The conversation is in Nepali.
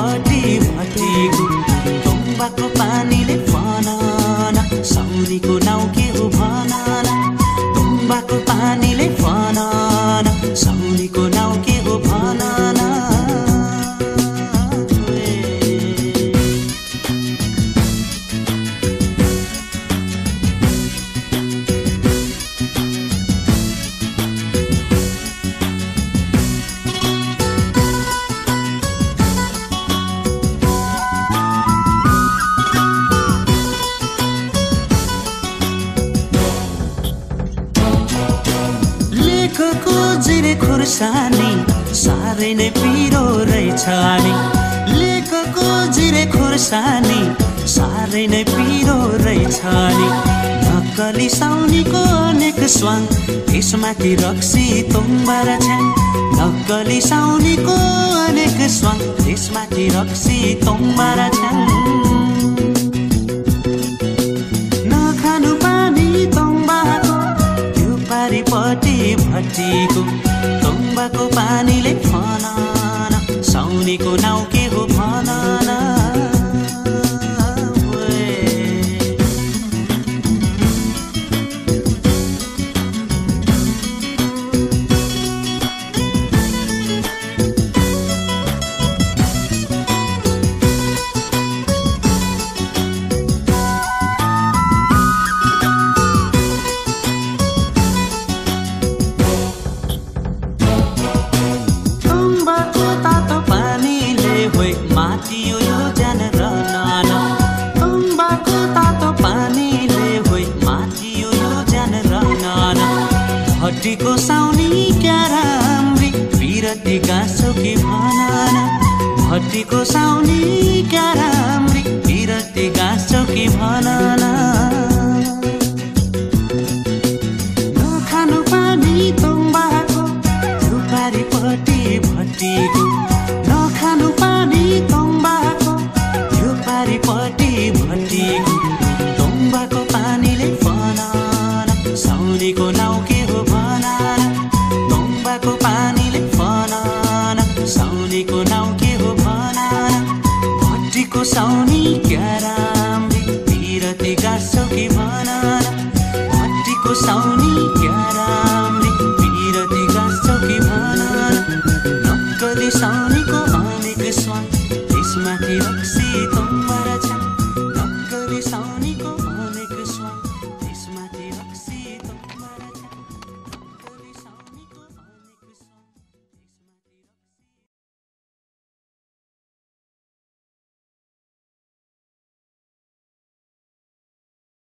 पारिपट्टि भटिएको तुम्बाको पानीले फनान। साउनीको नाउँ खुर्सानी साह्रै नै पिरो रहेछ नि लेखको जिरे खुर्सानी साह्रै नै पिरो रहेछ नि नक्कली साउनीको अनेक स्वाङ त्यसमाथि रक्सी तुम्बार छ्याङ नक्कली साउनीको अनेक स्वाङ त्यसमाथि रक्सी तुम्बार छ्याङ नखानु पानी तम्बाको त्यो पारिपट्टि भटिएको हड्डीको साउनी क्या राम्री विरतीका सुकी भनाना हड्डीको साउनी क्या राम्री विरतीका सुकी भनाना नखानु पानी तम्बाको झुपारीपट्टि भट्टीको। नखानु पानी तम्बाको पटी भट्टीको। तम्बाको पानीले फनाना साउनीको नाउकी थापाको पानीले फनाना। साउनीको नाउँ के हो भनाना भट्टीको साउनी क्यारामले तिरती गाँसौ कि भनाना भट्टीको साउनी